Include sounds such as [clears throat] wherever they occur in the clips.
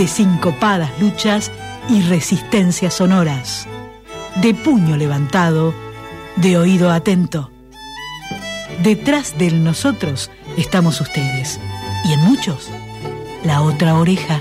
de sincopadas luchas y resistencias sonoras, de puño levantado, de oído atento. Detrás del nosotros estamos ustedes, y en muchos, la otra oreja.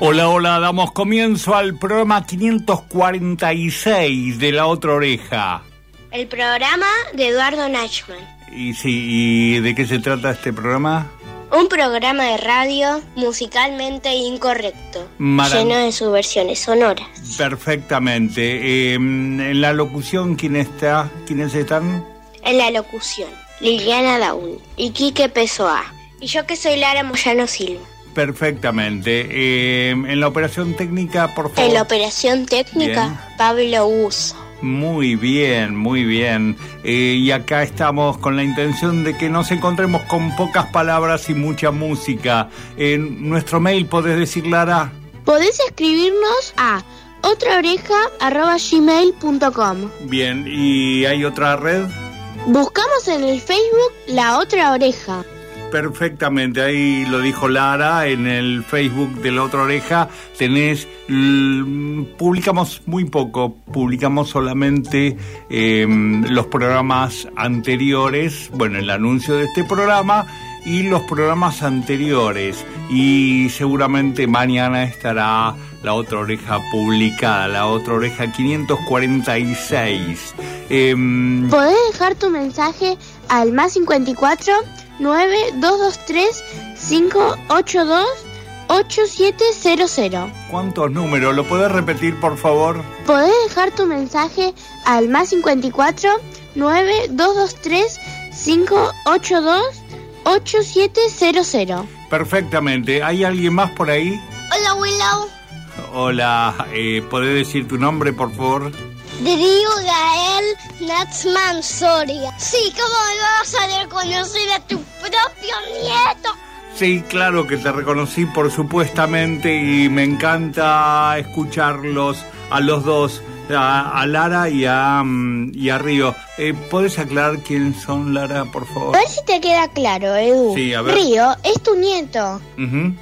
Hola, hola, damos comienzo al programa 546 de La Otra Oreja. El programa de Eduardo Nachman. ¿Y, sí, ¿Y de qué se trata este programa? Un programa de radio musicalmente incorrecto, lleno de subversiones sonoras. Perfectamente. Eh, en la locución, ¿quién está? ¿Quiénes están? En la locución, Liliana Daun y Quique Pesoa. Y yo que soy Lara Moyano Silva. Perfectamente. Eh, en la operación técnica, por favor. En la operación técnica, Bien. Pablo Uso. Muy bien, muy bien. Eh, y acá estamos con la intención de que nos encontremos con pocas palabras y mucha música. En nuestro mail, ¿podés decir, Lara? Podés escribirnos a otraoreja.gmail.com Bien, ¿y hay otra red? Buscamos en el Facebook La Otra Oreja. Perfectamente, ahí lo dijo Lara, en el Facebook de la otra oreja. Tenés, l- publicamos muy poco, publicamos solamente eh, los programas anteriores, bueno, el anuncio de este programa y los programas anteriores. Y seguramente mañana estará la otra oreja publicada, la otra oreja 546. Em, Podés dejar tu mensaje al más 54 9223 582 8700. ¿Cuántos números? ¿Lo podés repetir, por favor? Podés dejar tu mensaje al más 54 9223 582 8700. Perfectamente. ¿Hay alguien más por ahí? Hola Willow. Hola, eh, ¿podés decir tu nombre, por favor? Darío Gael Natsman Soria. Sí, ¿cómo me vas a reconocer a tu propio nieto? Sí, claro que te reconocí por supuestamente y me encanta escucharlos a los dos, a, a Lara y a, mm, y a Río. Eh, ¿Podés aclarar quién son, Lara, por favor? A ver si te queda claro, Edu. Sí, a ver. Río es tu nieto. Ujú.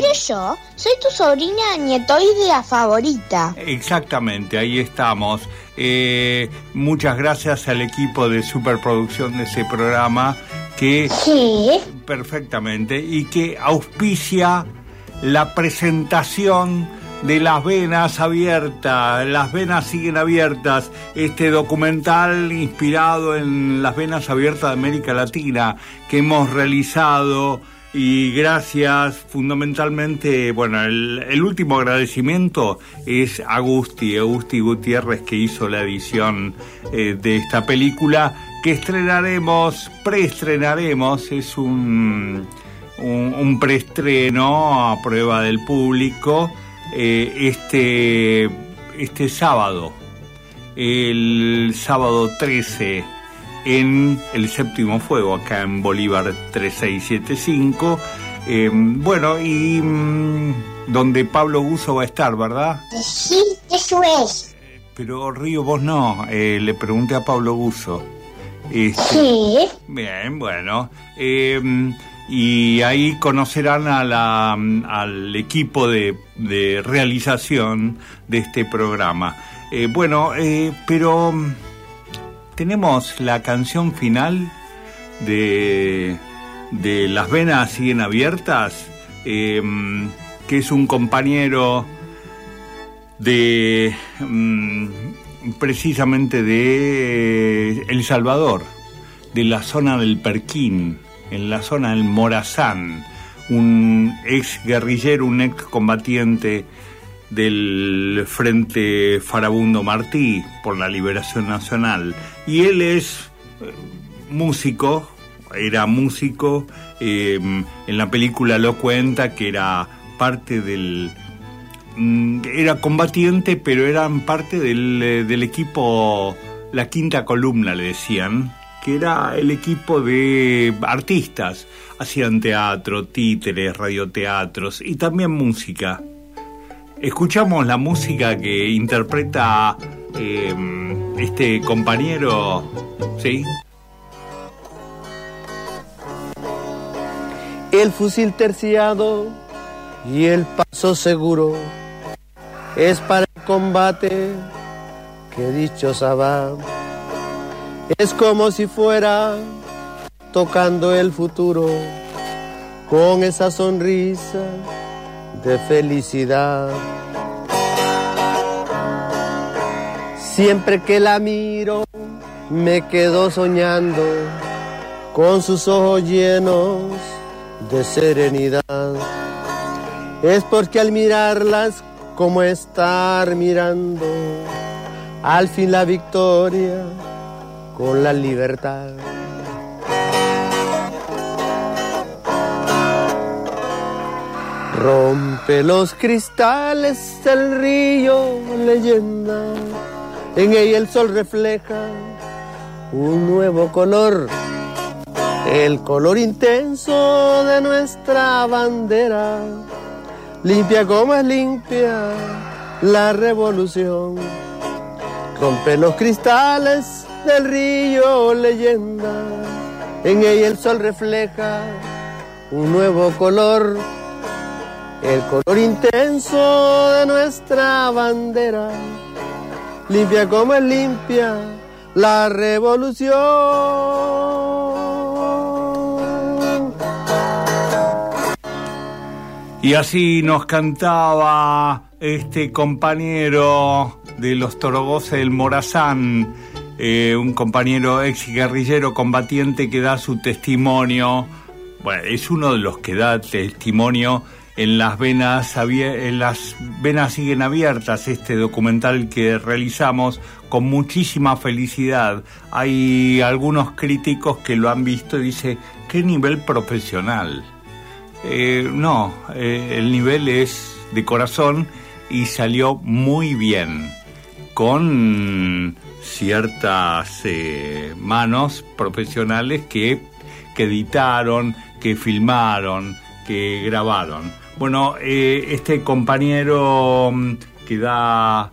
Pero yo soy tu sobrina nietoidea favorita. Exactamente, ahí estamos. Eh, muchas gracias al equipo de superproducción de ese programa que ¿Qué? perfectamente y que auspicia la presentación de Las Venas Abiertas. Las Venas siguen abiertas. Este documental inspirado en Las Venas Abiertas de América Latina que hemos realizado. Y gracias fundamentalmente, bueno, el, último agradecimiento es a Agusti, Agusti Gutiérrez que hizo la edición eh, de esta película que estrenaremos, preestrenaremos, es un, un, un preestreno a prueba del público eh, este, este sábado, el sábado 13 en el séptimo fuego, acá en Bolívar 3675. Eh, bueno, y mm, donde Pablo Guso va a estar, ¿verdad? Sí, eso es. Pero Río, vos no, eh, le pregunté a Pablo Guso. Este, Sí. Bien, bueno. eh, y ahí conocerán a la, al equipo de, de realización de este programa. Eh, bueno, eh, pero mm, tenemos la canción final de, de Las Venas Siguen Abiertas, eh, que es un compañero de mm, precisamente de El Salvador, de la zona del Perquín, en la zona del Morazán, un ex guerrillero, un ex combatiente del Frente Farabundo Martí por la Liberación Nacional. Y él es eh, músico, era músico, eh, en la película lo cuenta que era parte del... Mm, era combatiente, pero eran parte del, eh, del equipo, la quinta columna le decían, que era el equipo de artistas. Hacían teatro, títeres, radioteatros y también música. Escuchamos la música que interpreta eh, este compañero, ¿sí? El fusil terciado y el paso seguro es para el combate que dichosa va. Es como si fuera tocando el futuro con esa sonrisa de felicidad. Siempre que la miro, me quedo soñando con sus ojos llenos de serenidad. Es porque al mirarlas, como estar mirando, al fin la victoria con la libertad. Rompe los cristales del río leyenda, en ella el sol refleja un nuevo color, el color intenso de nuestra bandera, limpia como es limpia la revolución. Rompe los cristales del río leyenda, en ella el sol refleja un nuevo color el color intenso de nuestra bandera, limpia como es limpia la revolución. Y así nos cantaba este compañero de los Torogoces del Morazán, eh, un compañero ex guerrillero combatiente que da su testimonio. Bueno, es uno de los que da testimonio en las venas en las venas siguen abiertas este documental que realizamos con muchísima felicidad. Hay algunos críticos que lo han visto y dice qué nivel profesional eh, no eh, el nivel es de corazón y salió muy bien con ciertas eh, manos profesionales que, que editaron que filmaron que grabaron bueno, eh, este compañero mm, que da,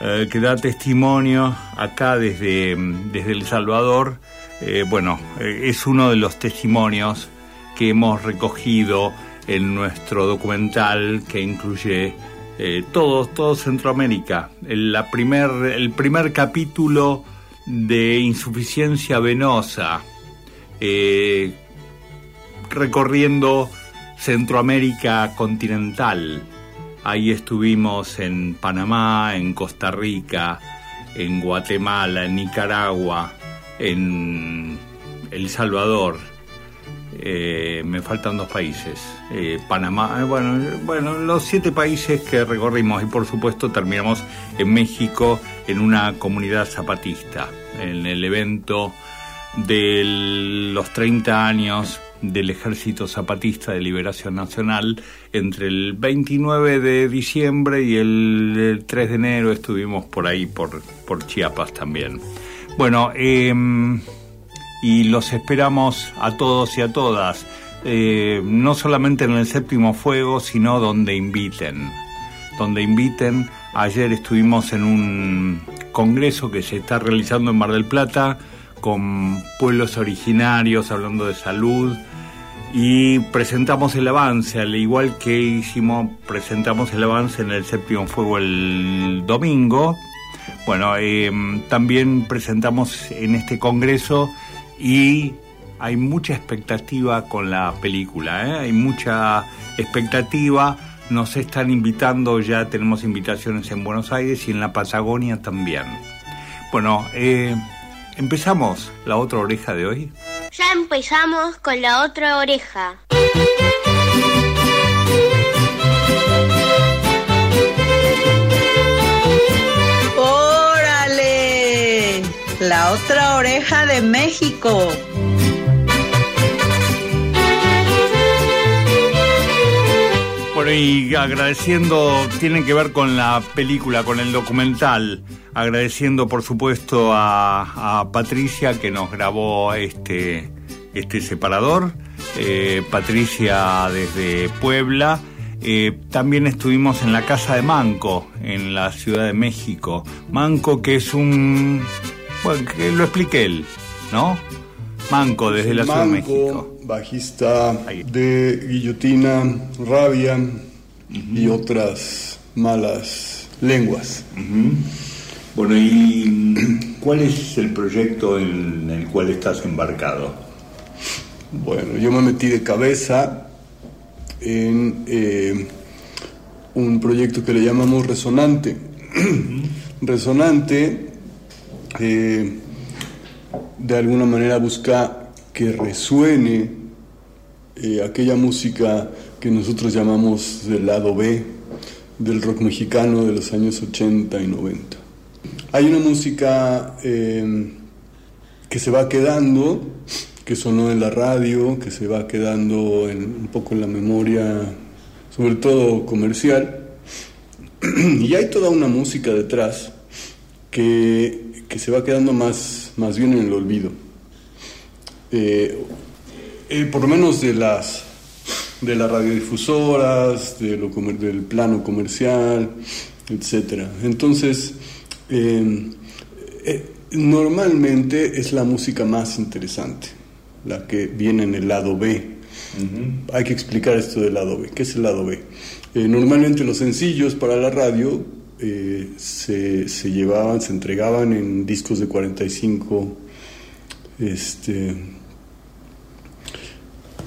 eh, que da testimonio acá desde, mm, desde El Salvador, eh, bueno, es uno de los testimonios que hemos recogido en nuestro documental que incluye todo, todo Centroamérica. El, primer, el primer capítulo de insuficiencia venosa, recorriendo Centroamérica continental. Ahí estuvimos en Panamá, en Costa Rica, en Guatemala, en Nicaragua, en El Salvador. Eh, me faltan dos países. Eh, Panamá, eh, bueno, bueno, los siete países que recorrimos y por supuesto terminamos en México en una comunidad zapatista, en el evento de los 30 años del Ejército Zapatista de Liberación Nacional. Entre el 29 de diciembre y el 3 de enero estuvimos por ahí, por, por Chiapas también. Bueno, em, y los esperamos a todos y a todas, eh, no solamente en el séptimo fuego, sino donde inviten. Donde inviten, ayer estuvimos en un congreso que se está realizando en Mar del Plata, con pueblos originarios, hablando de salud, y presentamos el avance, al igual que hicimos, presentamos el avance en el séptimo fuego el domingo. Bueno, em, también presentamos en este congreso y hay mucha expectativa con la película, ¿eh? hay mucha expectativa. Nos están invitando, ya tenemos invitaciones en Buenos Aires y en la Patagonia también. Bueno, eh, empezamos la otra oreja de hoy. Ya empezamos con la otra oreja. ¡Órale! La otra oreja de México. Bueno, y agradeciendo, tienen que ver con la película, con el documental, agradeciendo por supuesto a, Patricia que nos grabó este, este separador, eh, Patricia desde Puebla, eh, también estuvimos en la casa de Manco, en la Ciudad de México. Manco que es un... Bueno, que lo explique él, ¿no? Manco desde la Ciudad de México. Bajista de Guillotina, Rabia y otras malas lenguas. Bueno, ¿y cuál es el proyecto en el cual estás embarcado? Bueno, yo me metí de cabeza en eh, un proyecto que le llamamos Resonante. Resonante eh, de alguna manera busca que resuene eh, aquella música que nosotros llamamos del lado B del rock mexicano de los años 80 y 90. Hay una música que se va quedando que sonó en la radio, que se va quedando un poco en la memoria, sobre todo comercial. [clears throat] Y hay toda una música detrás que, que se va quedando más, más bien en el olvido. Eh, eh, por lo menos de las, de las radiodifusoras, de lo, del plano comercial, etc. Entonces, eh, normalmente es la música más interesante la que viene en el lado B. Hay que explicar esto del lado B. ¿Qué es el lado B? Eh, normalmente los sencillos para la radio eh, se, se, llevaban, se entregaban en discos de 45 este,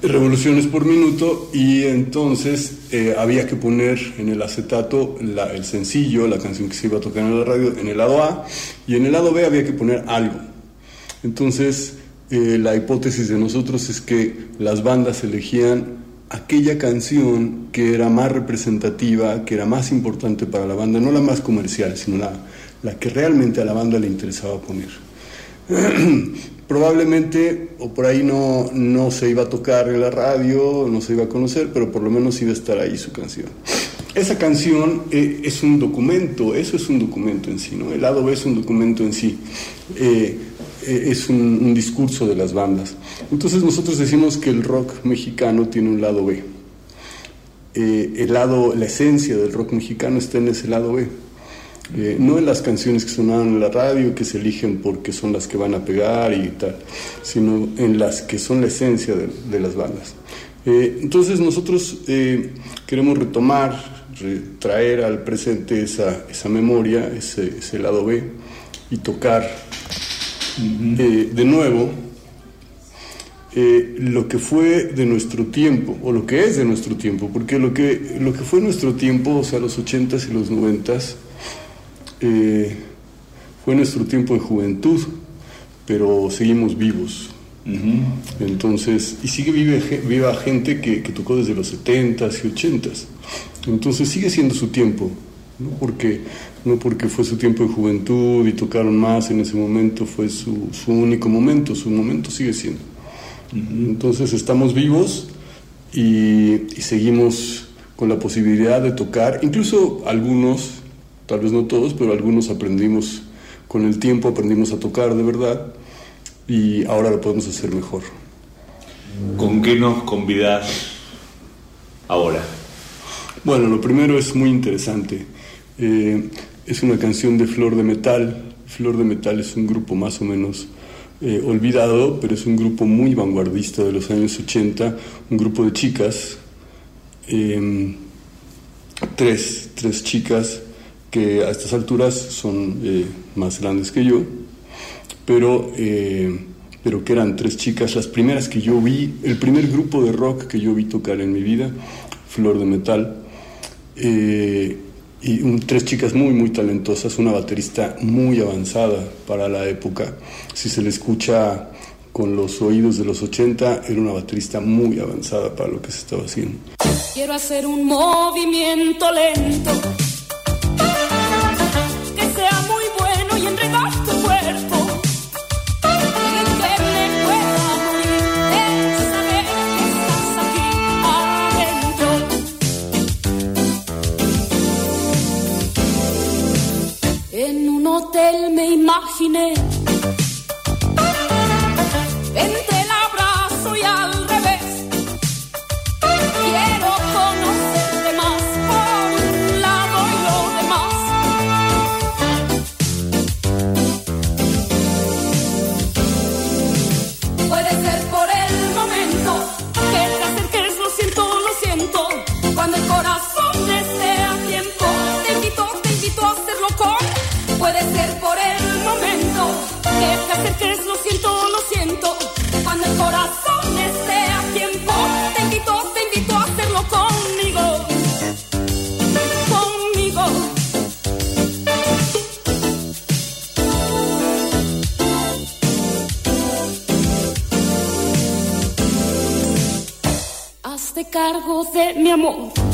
revoluciones por minuto y entonces eh, había que poner en el acetato el sencillo, la canción que se iba a tocar en la radio, en el lado A y en el lado B había que poner algo. Entonces eh, la hipótesis de nosotros es que las bandas elegían aquella canción que era más representativa, que era más importante para la banda, no la más comercial, sino la, la que realmente a la banda le interesaba poner. [clears throat] Probablemente, o por ahí no, no se iba a tocar en la radio, no se iba a conocer, pero por lo menos iba a estar ahí su canción. Esa canción eh, es un documento, eso es un documento en sí, ¿no? El lado B es un documento en sí. Eh, eh, es un, discurso de las bandas. Entonces nosotros decimos que el rock mexicano tiene un lado B. El lado, la esencia del rock mexicano está en ese lado B. Eh, no en las canciones que sonaban en la radio, que se eligen porque son las que van a pegar y tal, sino en las que son la esencia de, las bandas. entonces nosotros queremos retomar, traer al presente esa, esa memoria, ese, ese lado B, y tocar eh, de nuevo, eh, lo que fue de nuestro tiempo, o lo que es de nuestro tiempo, porque lo que, lo que fue nuestro tiempo, o sea, los 80s y los 90s, eh, fue nuestro tiempo de juventud, pero seguimos vivos. Entonces, y sigue vive, viva gente que, que, tocó desde los 70s y 80s. Entonces sigue siendo su tiempo, ¿no? porque no porque fue su tiempo de juventud y tocaron más en ese momento, fue su, único momento, su momento sigue siendo. Entonces estamos vivos y, seguimos con la posibilidad de tocar, incluso algunos, tal vez no todos, pero algunos aprendimos con el tiempo, aprendimos a tocar de verdad y ahora lo podemos hacer mejor. ¿Con qué nos convidas ahora? Bueno, lo primero es muy interesante. Eh, es una canción de Flor de Metal. Flor de Metal es un grupo más o menos eh, olvidado, pero es un grupo muy vanguardista de los años 80, un grupo de chicas, em, tres, tres, chicas que a estas alturas son eh, más grandes que yo, pero, eh, pero que eran tres chicas, las primeras que yo vi, el primer grupo de rock que yo vi tocar en mi vida, Flor de Metal y tres chicas muy, muy talentosas, una baterista muy avanzada para la época. Si se le escucha con los oídos de los 80, era una baterista muy avanzada para lo que se estaba haciendo. Quiero hacer un movimiento lento hotel me cargo de mi amor.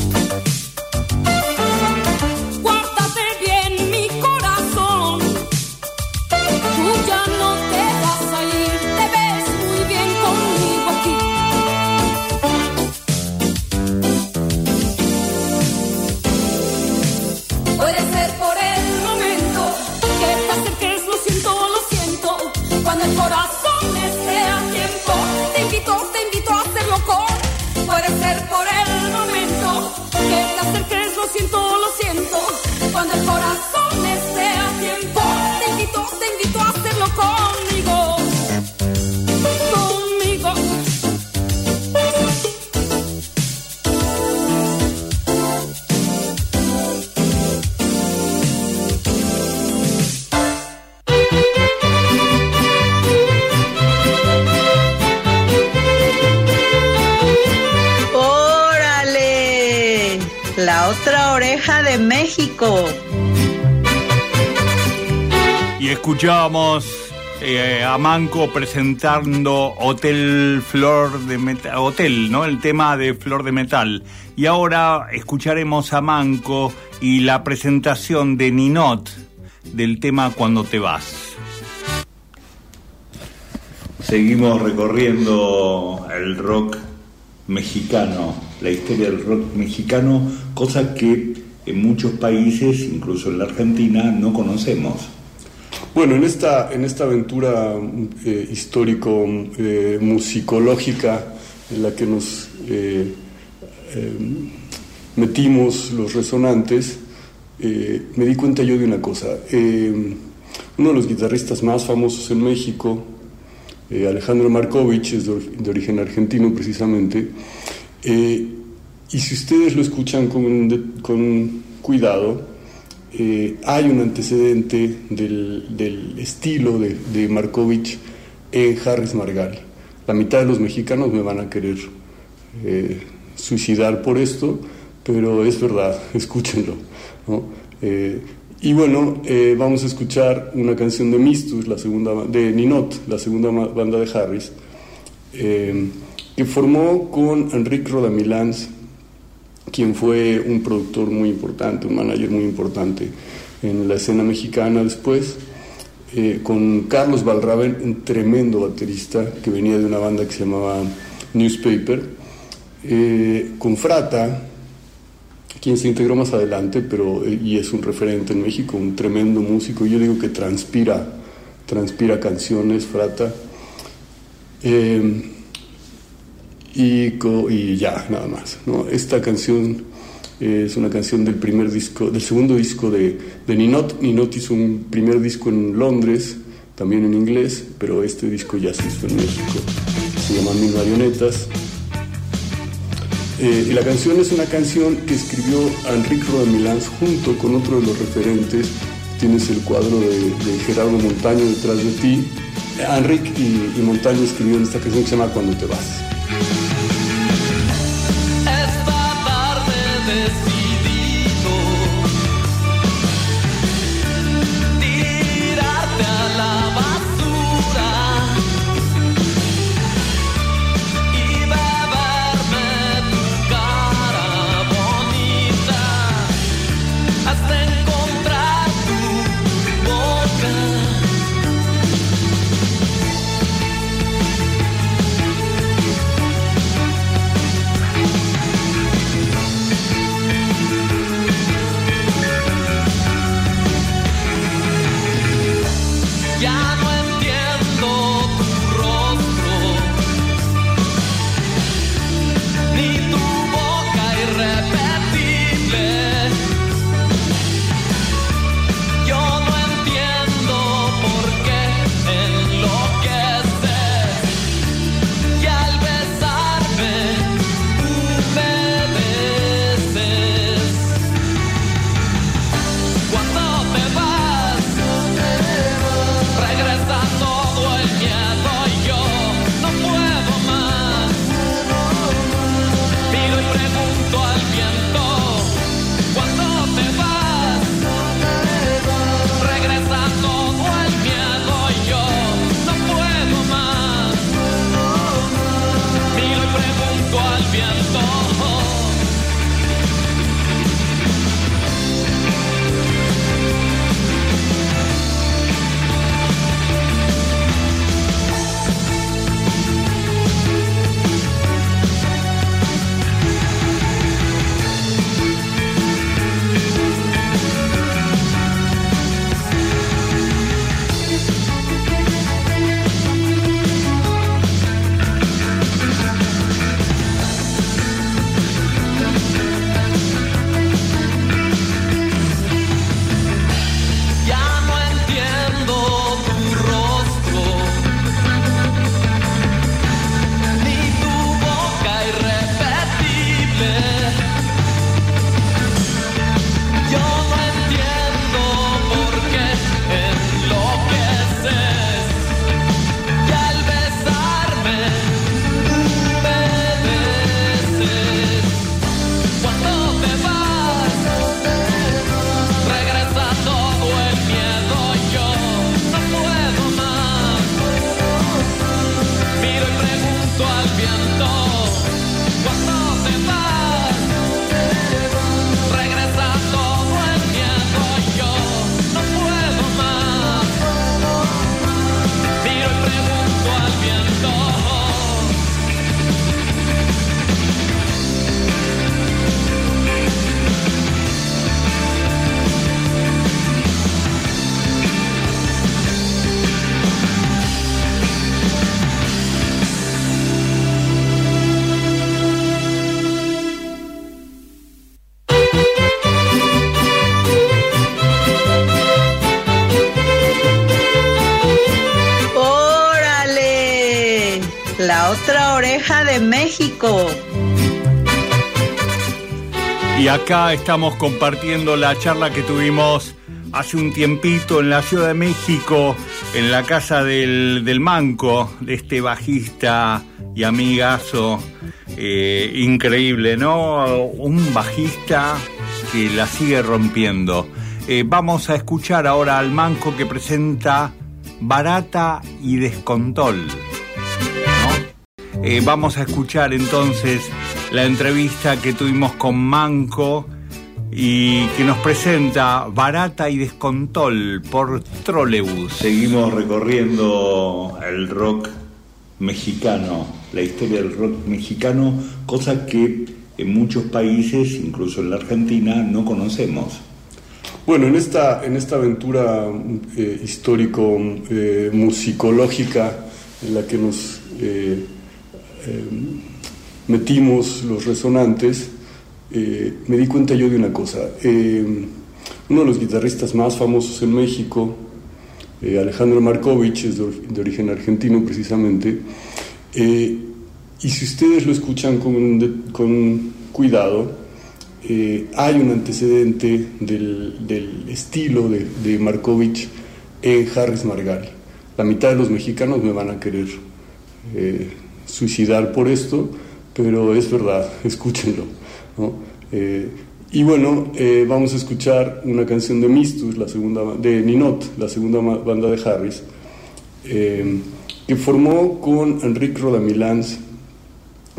Escuchábamos eh, a Manco presentando Hotel Flor de Metal, Hotel, ¿no? El tema de Flor de Metal. Y ahora escucharemos a Manco y la presentación de Ninot del tema Cuando te vas. Seguimos recorriendo el rock mexicano, la historia del rock mexicano, cosa que en muchos países, incluso en la Argentina, no conocemos. Bueno, en esta, en esta aventura eh, histórico eh, en la que nos eh, eh, metimos los resonantes, eh, me di cuenta yo de una cosa. Uno de los guitarristas más famosos en México, Alejandro Markovich, es de, or- de origen argentino precisamente, y si ustedes lo escuchan con, con cuidado, eh, hay un antecedente del, estilo de, de Markovich en Harris Margal. La mitad de los mexicanos me van a querer eh, suicidar por esto, pero es verdad, [laughs] escúchenlo. ¿no? Eh, y bueno, vamos a escuchar una canción de Mistus, la segunda de Ninot, la segunda banda de Harris, que formó con Enrique Rodamilans, quien fue un productor muy importante, un manager muy importante en la escena mexicana después, eh, con Carlos Valraven, un tremendo baterista que venía de una banda que se llamaba Newspaper, eh, con Frata, quien se integró más adelante, pero eh, y es un referente en México, un tremendo músico. Yo digo que transpira, transpira canciones, Frata. Eh, y, ya, nada más. Esta canción es una canción del primer disco, del segundo disco de, Ninot. Ninot hizo un primer disco en Londres, también en inglés, pero este disco ya se hizo en México. Se llama Mil Marionetas. Eh, y la canción es una canción que escribió Enrique Rodamilans junto con otro de los referentes. Tienes el cuadro de, Gerardo Montaño detrás de ti. Enrique y, y Montaño escribieron esta canción que se llama Cuando te vas. La otra oreja de México. Y acá estamos compartiendo la charla que tuvimos hace un tiempito en la Ciudad de México, en la casa del, del Manco, de este bajista y amigazo eh, increíble, ¿no? Un bajista que la sigue rompiendo. Eh, vamos a escuchar ahora al Manco que presenta Barata y Descontol. Eh, vamos a escuchar entonces la entrevista que tuvimos con Manco y que nos presenta Barata y Descontol por Trolebus. Seguimos recorriendo el rock mexicano, la historia del rock mexicano, cosa que en muchos países, incluso en la Argentina, no conocemos. Bueno, en esta, en esta aventura eh, histórico eh, musicológica en la que nos eh, metimos los resonantes, eh, me di cuenta yo de una cosa. Eh, uno de los guitarristas más famosos en México, eh, Alejandro Markovich, es de, or- de origen argentino precisamente, eh, y si ustedes lo escuchan con, con cuidado, hay un antecedente del, del estilo de, de Markovich en Harris Margal. La mitad de los mexicanos me van a querer suicidar por esto, pero es verdad, [laughs] escúchenlo. Eh, y bueno, eh, vamos a escuchar una canción de Mistus, la segunda, de Ninot, la segunda banda de Harris, eh, que formó con Enrique Rodamilans,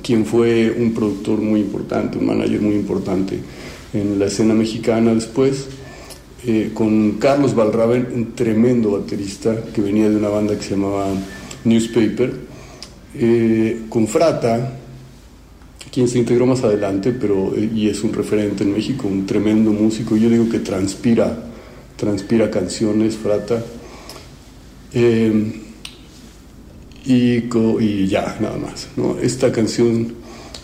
quien fue un productor muy importante, un manager muy importante en la escena mexicana después, con Carlos Valraven, un tremendo baterista que venía de una banda que se llamaba Newspaper, eh, con Frata, quien se integró más adelante, pero eh, y es un referente en México, un tremendo músico. Yo digo que transpira, transpira canciones, Frata. Eh, y, ya, nada más. ¿no? Esta canción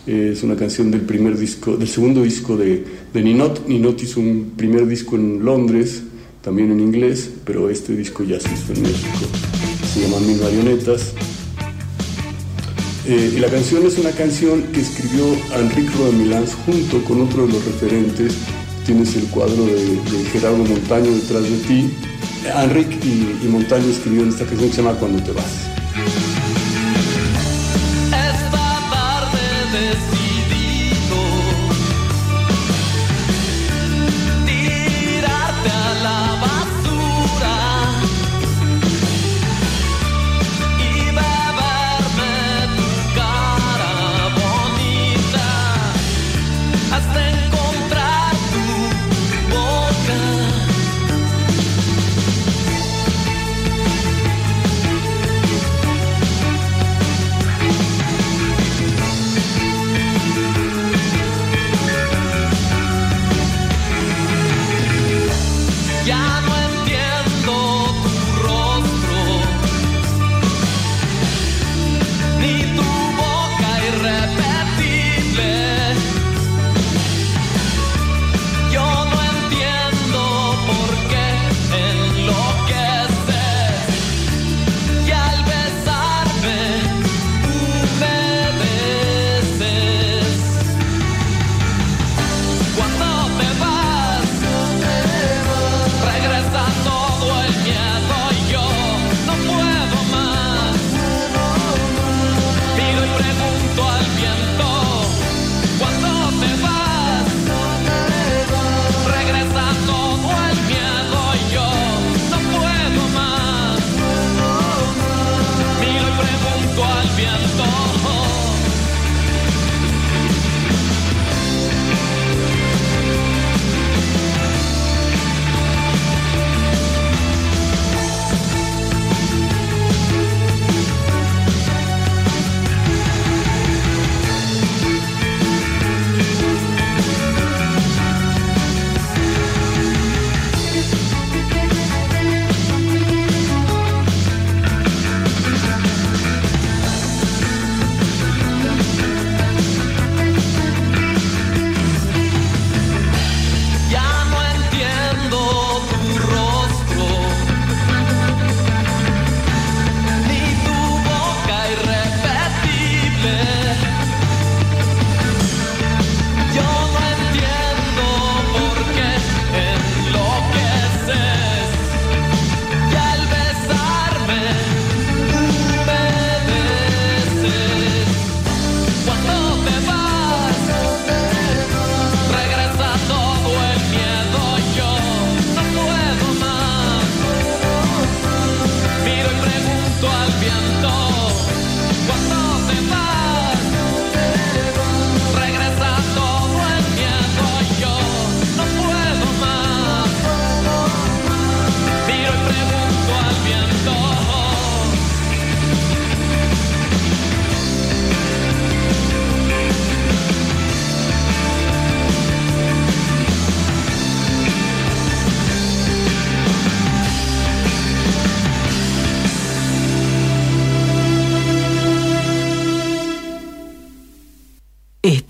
eh, es una canción del primer disco, del segundo disco de, de Ninot. Ninot hizo un primer disco en Londres, también en inglés, pero este disco ya se hizo en México. Se llama Mil Marionetas. Eh, y la canción es una canción que escribió Enrique Rodamilans junto con otro de los referentes. Tienes el cuadro de, Gerardo Montaño detrás de ti. Enrique y, y Montaño escribieron esta canción que se llama Cuando te vas.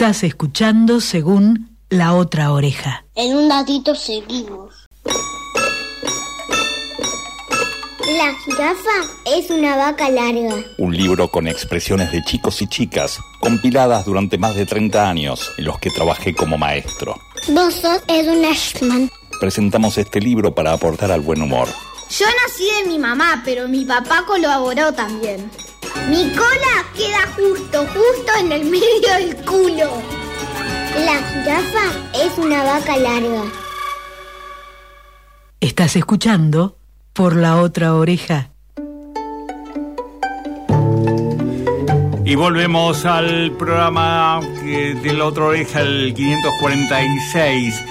Estás escuchando según la otra oreja. En un ratito seguimos. La jirafa es una vaca larga. Un libro con expresiones de chicos y chicas, compiladas durante más de 30 años, en los que trabajé como maestro. Vos sos Edwin Ashman. Presentamos este libro para aportar al buen humor. Yo nací de mi mamá, pero mi papá colaboró también. Mi cola queda justo, justo en el medio del culo. La jirafa es una vaca larga. Estás escuchando por la otra oreja. Y volvemos al programa de la otra oreja, el 546.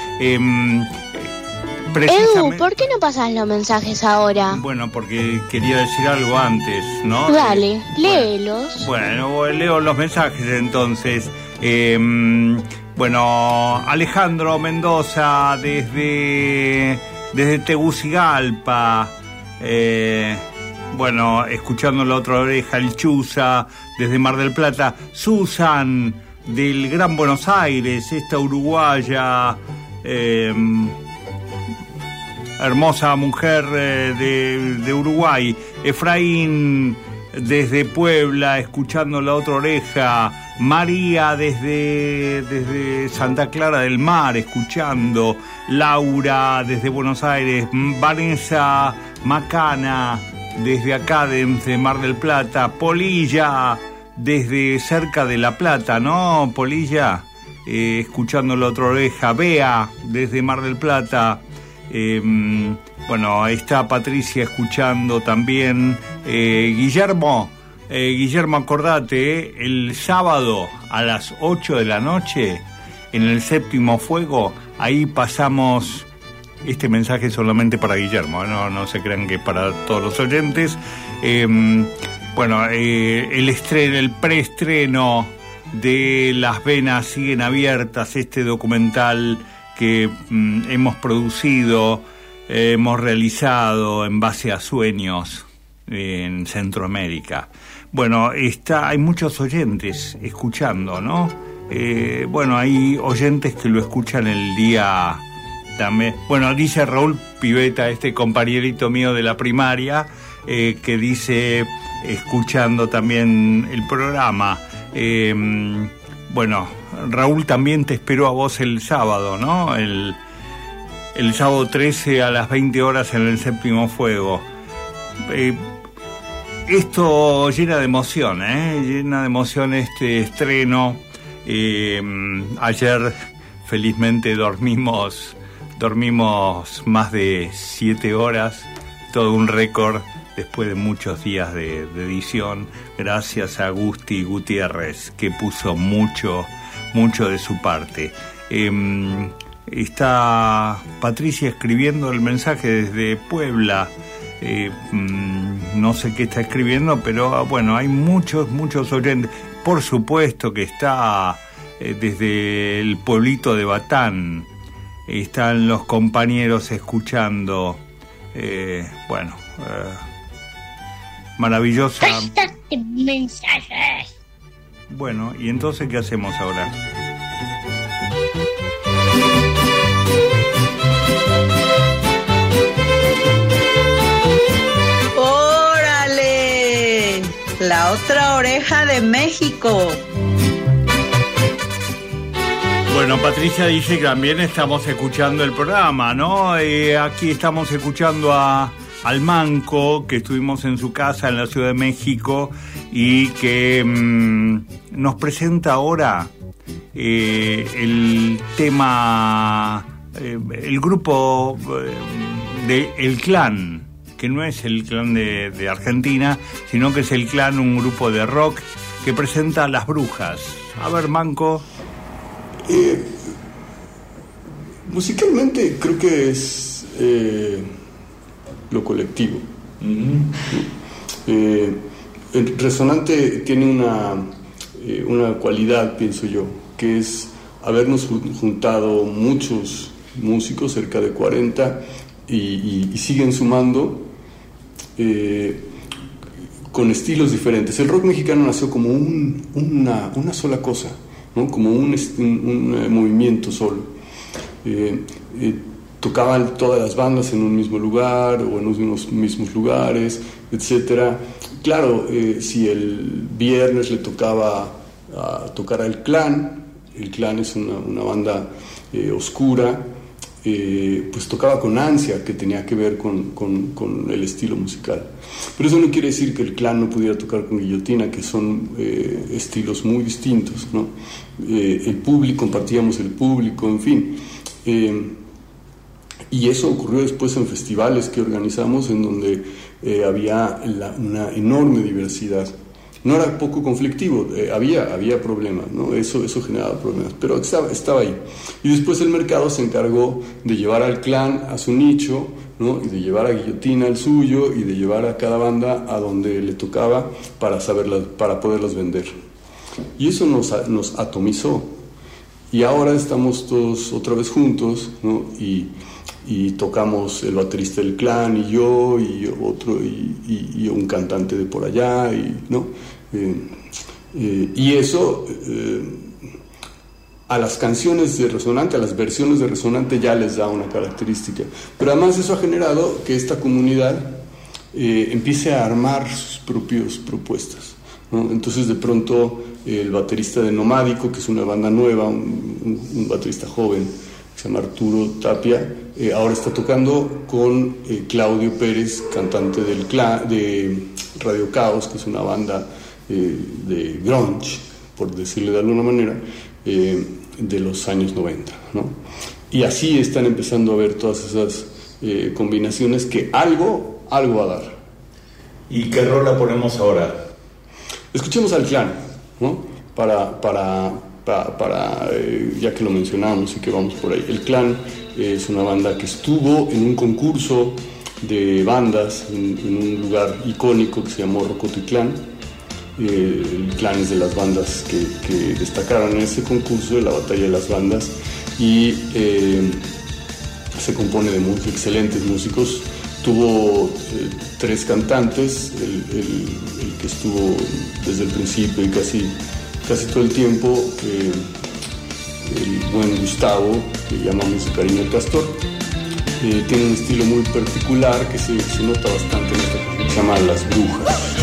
Edu, ¿por qué no pasas los mensajes ahora? Bueno, porque quería decir algo antes, ¿no? Dale, léelos. Bueno, leo los mensajes entonces. Em, bueno, Alejandro Mendoza desde, desde Tegucigalpa. Eh, bueno, escuchando la otra oreja, el Chuza desde Mar del Plata. Susan del Gran Buenos Aires, esta uruguaya. em, hermosa mujer eh, de, de Uruguay, Efraín desde Puebla, escuchando la otra oreja, María desde, desde Santa Clara del Mar, escuchando, Laura desde Buenos Aires, Vanessa Macana desde acá, desde Mar del Plata, Polilla desde cerca de La Plata, ¿no, Polilla? Eh, escuchando la otra oreja, Bea desde Mar del Plata, eh, bueno, está Patricia escuchando también. Eh, Guillermo, eh, Guillermo, acordate, el sábado a las 8 de la noche, en el séptimo fuego, ahí pasamos este mensaje solamente para Guillermo, ¿eh? no, no se crean que para todos los oyentes. Eh, bueno, el estreno, el preestreno de Las Venas siguen abiertas, este documental que mm, hemos producido, eh, hemos realizado en base a sueños en Centroamérica. Bueno, está, hay muchos oyentes escuchando, ¿no? Eh, bueno, hay oyentes que lo escuchan el día también. Bueno, dice Raúl Piveta, este compañerito mío de la primaria, eh, que dice, escuchando también el programa, eh, bueno, Raúl también te espero a vos el sábado, ¿no? El, sábado 13 a las 20 horas en el séptimo fuego. Eh, esto llena de emoción, ¿eh? Llena de emoción este estreno. Eh, ayer felizmente dormimos, dormimos más de siete horas, todo un récord después de muchos días de, edición, gracias a Gusti Gutiérrez, que puso mucho, mucho de su parte. Eh, está Patricia escribiendo el mensaje desde Puebla. Eh, mm, no sé qué está escribiendo, pero ah, bueno, hay muchos, muchos oyentes. Por supuesto que está eh, desde el pueblito de Batán, están los compañeros escuchando. eh, bueno, maravillosa. Mensajes. Bueno, ¿y entonces qué hacemos ahora? ¡Órale! La otra oreja de México. Bueno, Patricia dice que también estamos escuchando el programa, ¿no? Eh, aquí estamos escuchando a al Manco, que estuvimos en su casa en la Ciudad de México y que mm, nos presenta ahora eh, el tema, eh, el grupo eh, de El Clan, que no es el clan de, Argentina, sino que es el clan, un grupo de rock que presenta a las brujas. A ver, Manco. Musicalmente creo que es lo colectivo. Eh, el Resonante tiene una, eh, una cualidad, pienso yo, que es habernos jun- juntado muchos músicos, cerca de 40, y, y- y siguen sumando eh, con estilos diferentes. El rock mexicano nació como un- una, una sola cosa, ¿no? como un, est- un- un, movimiento solo. Eh, eh, tocaban todas las bandas en un mismo lugar o en unos mismos lugares, etc. Claro, eh, si el viernes le tocaba a tocar al clan, el clan es una, banda eh, oscura, eh, pues tocaba con ansia que tenía que ver con, con- el estilo musical. Pero eso no quiere decir que el clan no pudiera tocar con guillotina, que son estilos muy distintos. ¿no? El público, compartíamos el público, en fin. Y eso ocurrió después en festivales que organizamos en donde eh, había la- una enorme diversidad. No era poco conflictivo, eh, había, había problemas, ¿no? eso, eso generaba problemas, pero estaba, estaba ahí. Y después el mercado se encargó de llevar al clan a su nicho, ¿no? y de llevar a Guillotina al suyo, y de llevar a cada banda a donde le tocaba para, saberlas, para poderlas vender. Y eso nos, nos atomizó. Y ahora estamos todos otra vez juntos, ¿no? Y, y tocamos el baterista del clan y yo y otro y, un cantante de por allá, y, ¿no? Eh, eh, y eso eh, a las canciones de Resonante, a las versiones de Resonante ya les da una característica. Pero además eso ha generado que esta comunidad empiece a armar sus propias propuestas. Entonces de pronto el baterista de Nomádico, que es una banda nueva, un, baterista joven, se llama Arturo Tapia, eh, ahora está tocando con eh, Claudio Pérez, cantante del cla- de Radio Caos, que es una banda eh, de grunge, por decirle de alguna manera, de los años 90. ¿no? Y así están empezando a ver todas esas combinaciones que algo, algo va a dar. ¿Y qué rola ponemos ahora? Escuchemos al clan, ¿no? Para, para, para, para, eh, ya que lo mencionamos y que vamos por ahí. El clan es una banda que estuvo en un concurso de bandas en, en un lugar icónico que se llamó Rocotitlán. Eh, el clan es de las bandas que, que destacaron en ese concurso de la batalla de las bandas y eh, se compone de muy excelentes músicos. Tuvo eh, tres cantantes, el, el- el que estuvo desde el principio y casi, casi todo el tiempo, el buen Gustavo, que llamamos de cariño el Castor. Eh, tiene un estilo muy particular que se, se nota bastante en esta canción, se llama Las Brujas.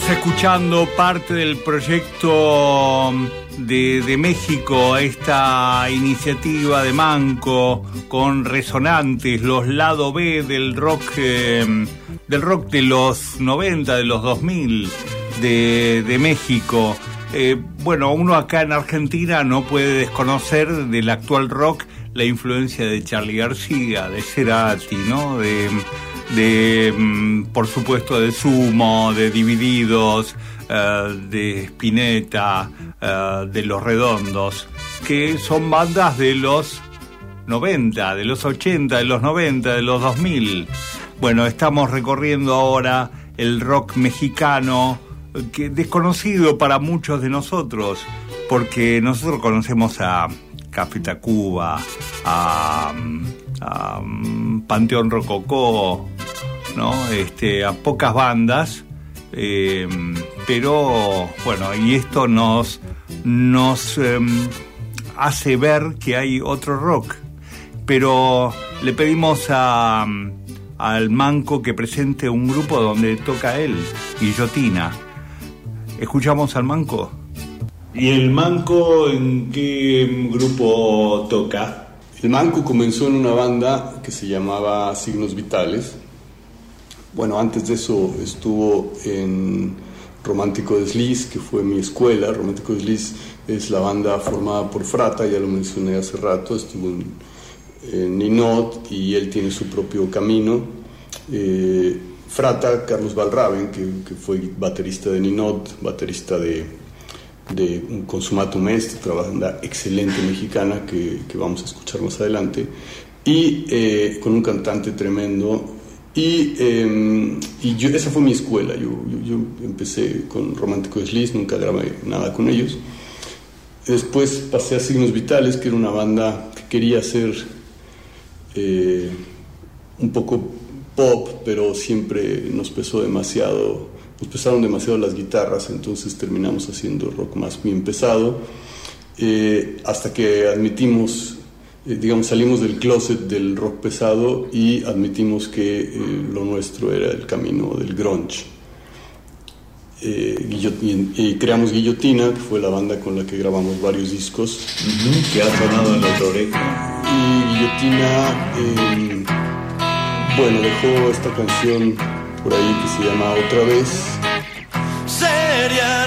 Estamos escuchando parte del proyecto de, de México, esta iniciativa de Manco con resonantes, los lado B del rock, eh, del rock de los 90, de los 2000, de, de México. Eh, bueno, uno acá en Argentina no puede desconocer del actual rock la influencia de Charlie García, de Cerati, ¿no? De mm, por supuesto, de Sumo, de Divididos, eh, de Spinetta, eh, de Los Redondos, que son bandas de los 90, de los 80, de los 90, de los 2000. Bueno, estamos recorriendo ahora el rock mexicano, que desconocido para muchos de nosotros, porque nosotros conocemos a Café Tacuba, a, a Panteón Rococó, ¿no? Este, a pocas bandas, eh, pero bueno, y esto nos, nos em, hace ver que hay otro rock. Pero le pedimos a, al Manco que presente un grupo donde toca él, Guillotina. ¿Escuchamos al Manco? ¿Y el Manco en qué grupo toca? El Manco comenzó en una banda que se llamaba Signos Vitales. Bueno, antes de eso estuvo en Romántico Desliz, que fue mi escuela. Romántico Desliz es la banda formada por Frata, ya lo mencioné hace rato, estuvo en, Ninot y él tiene su propio camino. Eh, Frata, Carlos Valraven, que, fue baterista de Ninot, baterista de, de un Consumatum otra banda excelente mexicana que, que, vamos a escuchar más adelante, y eh, con un cantante tremendo. Y, eh, y yo, esa fue mi escuela. Yo, yo, yo empecé con Romántico Desliz, nunca grabé nada con ellos. Después pasé a Signos Vitales, que era una banda que quería hacer eh, un poco pop, pero siempre nos pesó demasiado, nos pesaron demasiado las guitarras, entonces terminamos haciendo rock más bien pesado, eh, hasta que admitimos, eh, digamos, salimos del closet del rock pesado y admitimos que eh, lo nuestro era el camino del grunge. Y, y, creamos Guillotina, que fue la banda con la que grabamos varios discos. Uh -huh, que ha sonado en la otra oreja. Y Guillotina eh, bueno, dejó esta canción por ahí que se llama Otra vez. Sería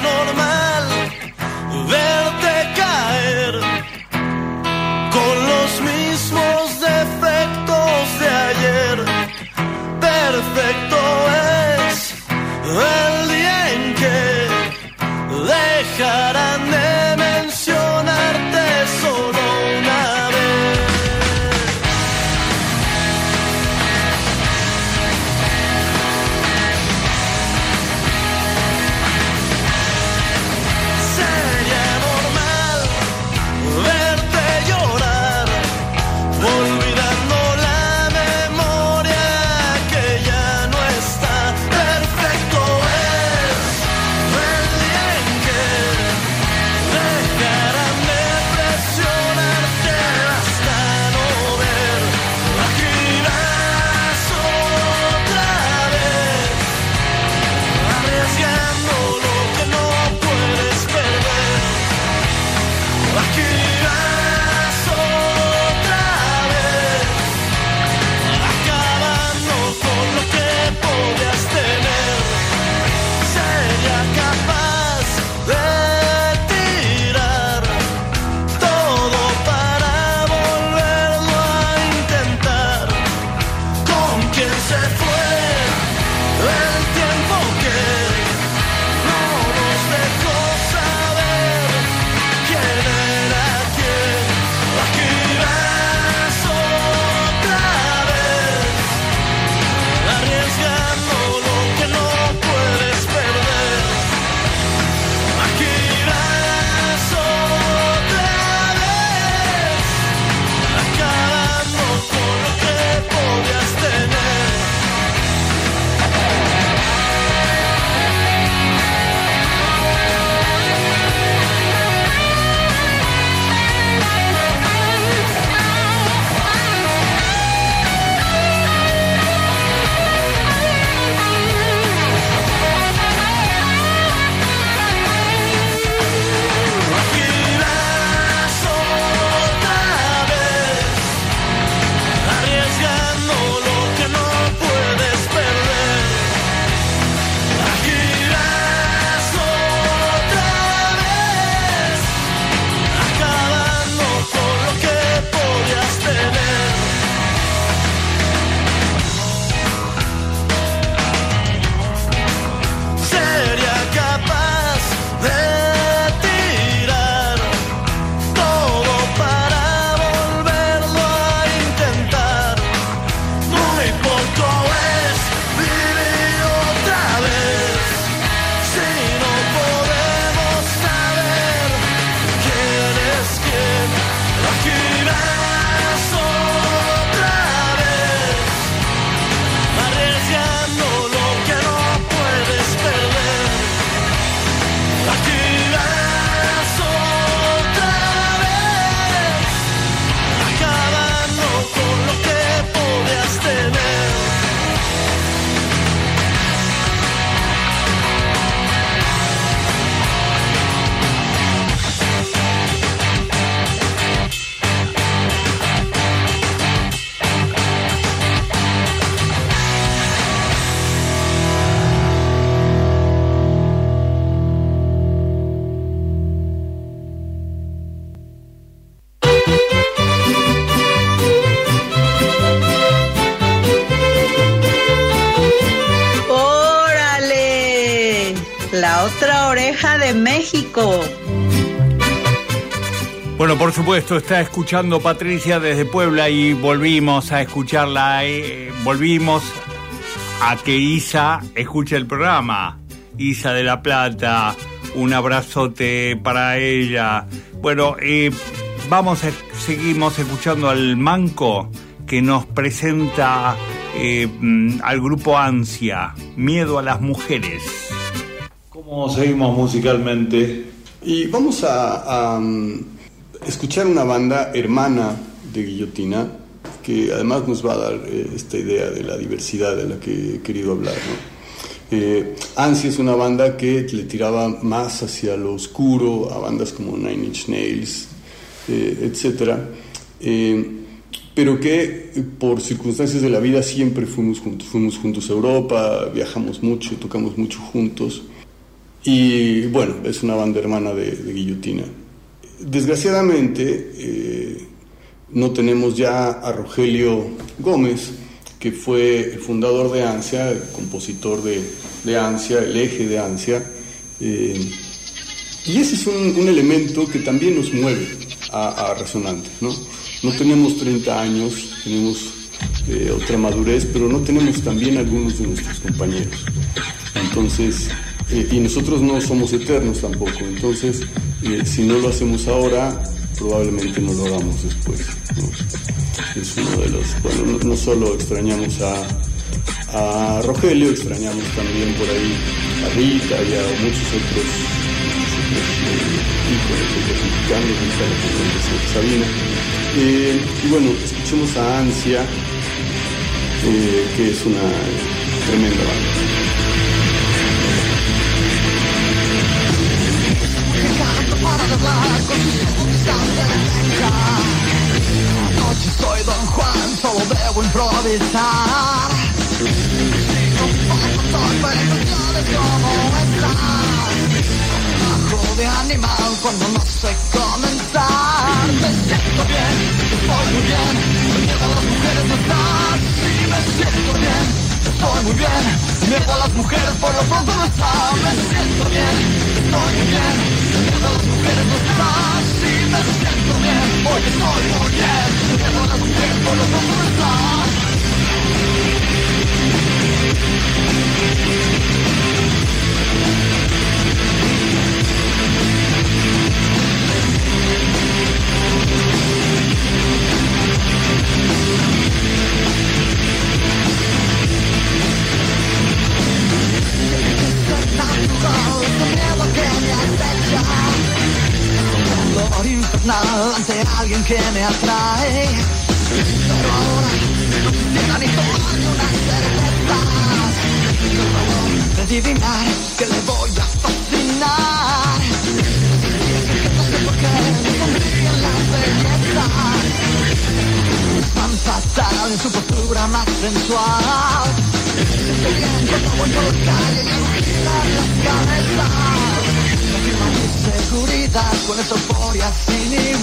supuesto, está escuchando Patricia desde Puebla y volvimos a escucharla, eh, volvimos a que Isa escuche el programa. Isa de la Plata, un abrazote para ella. Bueno, eh, vamos a, seguimos escuchando al Manco que nos presenta eh, mm, al grupo Ansia, Miedo a las Mujeres. ¿Cómo seguimos musicalmente? Y vamos a, a, mm, escuchar una banda hermana de Guillotina, que además nos va a dar eh, esta idea de la diversidad de la que he querido hablar. ¿no? Eh, Ansia es una banda que le tiraba más hacia lo oscuro, a bandas como Nine Inch Nails, eh, etc. Eh, pero que por circunstancias de la vida siempre fuimos juntos. Fuimos juntos a Europa, viajamos mucho, tocamos mucho juntos. Y bueno, es una banda hermana de Guillotina. Desgraciadamente, eh, no tenemos ya a Rogelio Gómez, que fue el fundador de ANSIA, el compositor de, de ANSIA, el eje de ANSIA. Eh, y ese es un, elemento que también nos mueve a, a. ¿no? no tenemos 30 años, tenemos eh, otra madurez, pero no tenemos también algunos de nuestros compañeros. Entonces, eh, y nosotros no somos eternos tampoco, entonces eh, si no lo hacemos ahora, probablemente no lo hagamos después. ¿no? Es uno de los, bueno, no, solo extrañamos a, a, Rogelio, extrañamos también por ahí a Rita y a muchos otros, hijos mexicanos, de Sabina. Eh, y bueno, escuchemos a Ansia, eh, que es una tremenda banda. Oggi soy Don Juan, solo debo improvisar. Sigo soy preguntarles cómo estás. Bajo de animal cuando no sé comenzar. Me siento bien, estoy muy bien. Miedo a las mujeres no está. Sí, me siento bien, estoy muy bien. Miedo a las mujeres por lo pronto no está. Me siento bien, estoy muy bien. El miedo a las mujeres no está. Sí, me siento bien, hoy estoy muy bien. El miedo a las mujeres por lo pronto no está. Dolor infernal ante alguien que me atrae. Pero ahora no quisiera ni tomar una cerveza. De adivinar que le voy a fascinar. No sé por qué me sonríen las bellezas. Tan fatal en su postura más sensual.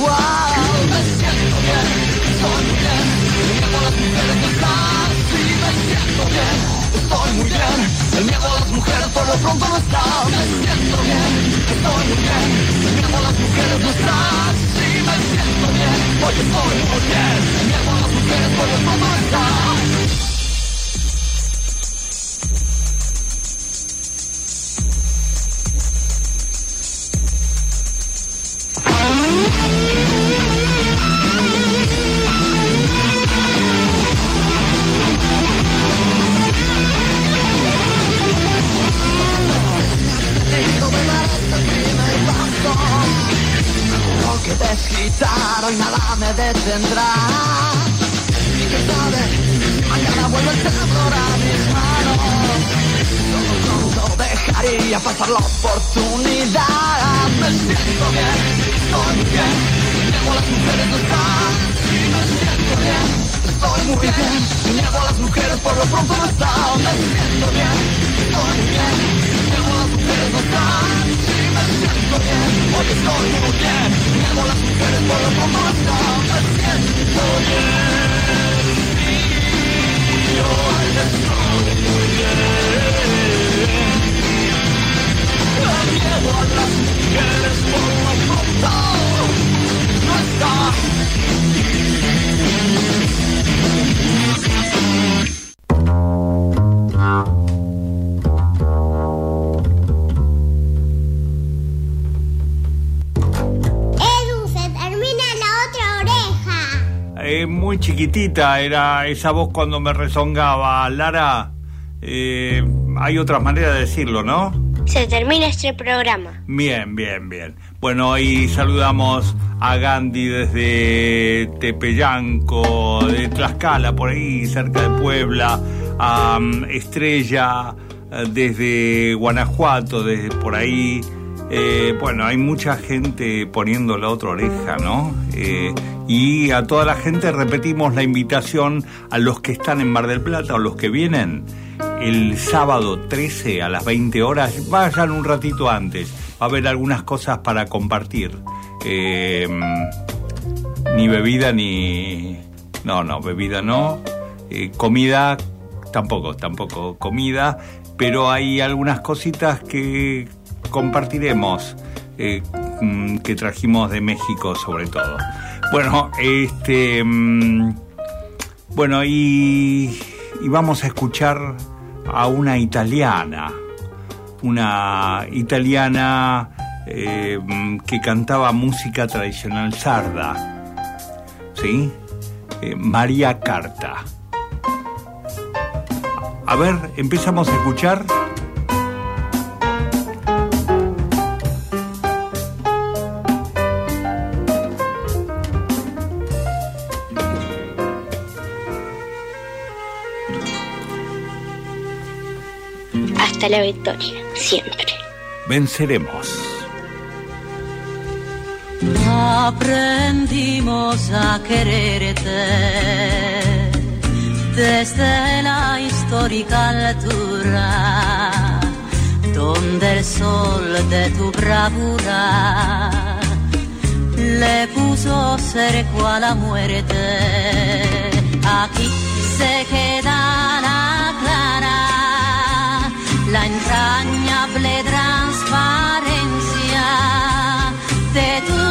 Con. Me siento bien, estoy muy bien. El a las mujeres. Sí, me siento bien, estoy muy bien. El miedo a las mujeres por no está. Me siento bien, estoy muy bien. El miedo a las mujeres no está. Sí, me siento bien, hoy estoy muy bien. El miedo a las mujeres por lo pronto está. Detendrá. Y que sabe, mañana vuelve el temblor a mis manos. Solo no dejaría pasar la oportunidad. Me siento bien, estoy bien. A las mujeres no están. Me siento bien, estoy muy bien. Niego a las mujeres, por lo pronto no están. Me siento bien, estoy muy bien. Niego a las mujeres, no están. Me siento bien, hoy estoy muy bien. Niego a las mujeres, por lo pronto no están. Me siento bien. Sí, yo estoy muy bien. Niego a las mujeres, por lo pronto no están. Eh, muy chiquitita era esa voz cuando me rezongaba. Lara, eh, hay otras maneras de decirlo, ¿no? Se termina este programa. Bien, bien, bien. Bueno, y saludamos a Gandhi desde Tepeyanco, de Tlaxcala, por ahí, cerca de Puebla, a um, Estrella eh, desde Guanajuato, desde por ahí. Eh, bueno, hay mucha gente poniendo la otra oreja, ¿no? Eh, y a toda la gente repetimos la invitación a los que están en Mar del Plata o los que vienen el sábado 13 a las 20 horas, vayan un ratito antes, va a haber algunas cosas para compartir. Eh, ni bebida ni... No, no, bebida no. Eh, comida tampoco, tampoco comida, pero hay algunas cositas que compartiremos, eh, mm, que trajimos de México sobre todo. Bueno, este... mm, Bueno, y, y vamos a escuchar a una italiana, una italiana eh, que cantaba música tradicional sarda, ¿sí? Eh, María Carta. A ver, empezamos a escuchar. Hasta la victoria, siempre. Venceremos. Aprendimos a quererte desde la histórica altura, donde el sol de tu bravura le puso cerco a la muerte. Aquí se queda la entrañable transparencia de tu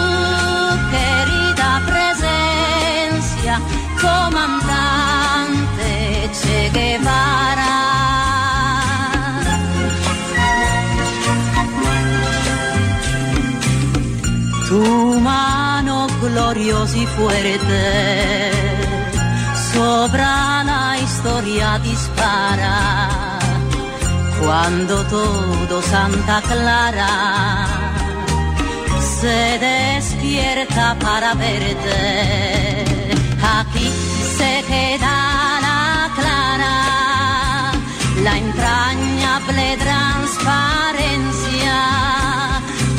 querida presencia, comandante Che Guevara. Tu mano gloriosa y fuerte sobre la historia dispara cuando todo Santa Clara se despierta para verte. Aquí se queda la clara, la entrañable transparencia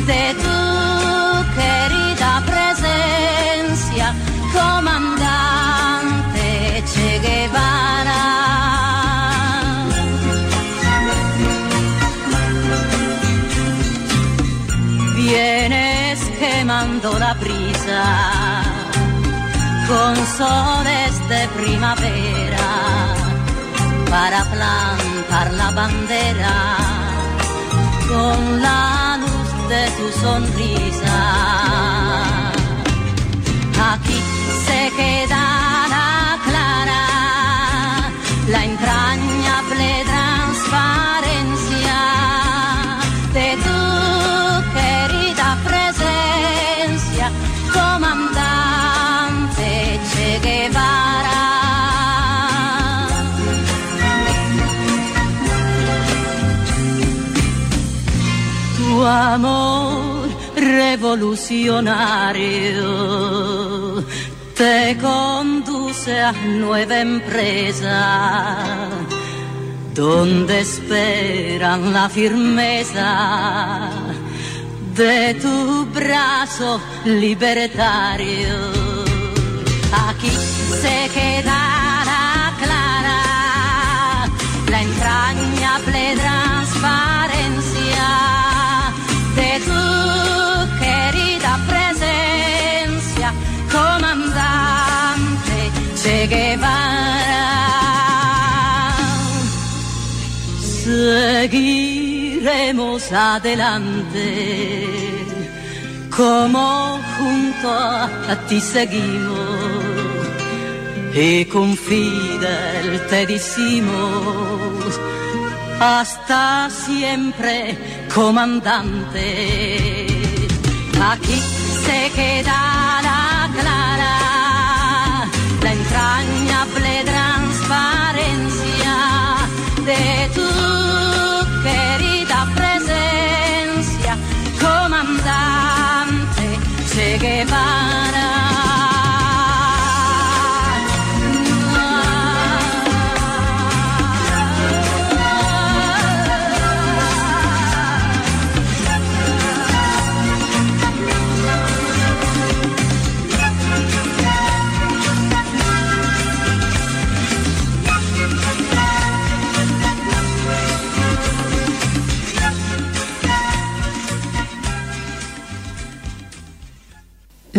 de tu querida presencia, comandante Che Guevara. La brisa con soles de primavera para plantar la bandera con la luz de tu sonrisa. Aquí se queda la clara, la entrañable Tu amor revolucionario te conduce a nueva empresa donde esperan la firmeza de tu brazo libertario. Aquí se quedará clara la entrañable transparencia Che Guevara. Seguiremos adelante, como junto a ti seguimos, y con Fidel te decimos, hasta siempre, comandante. Aquí se queda de tu querida presencia, comandante, se que va.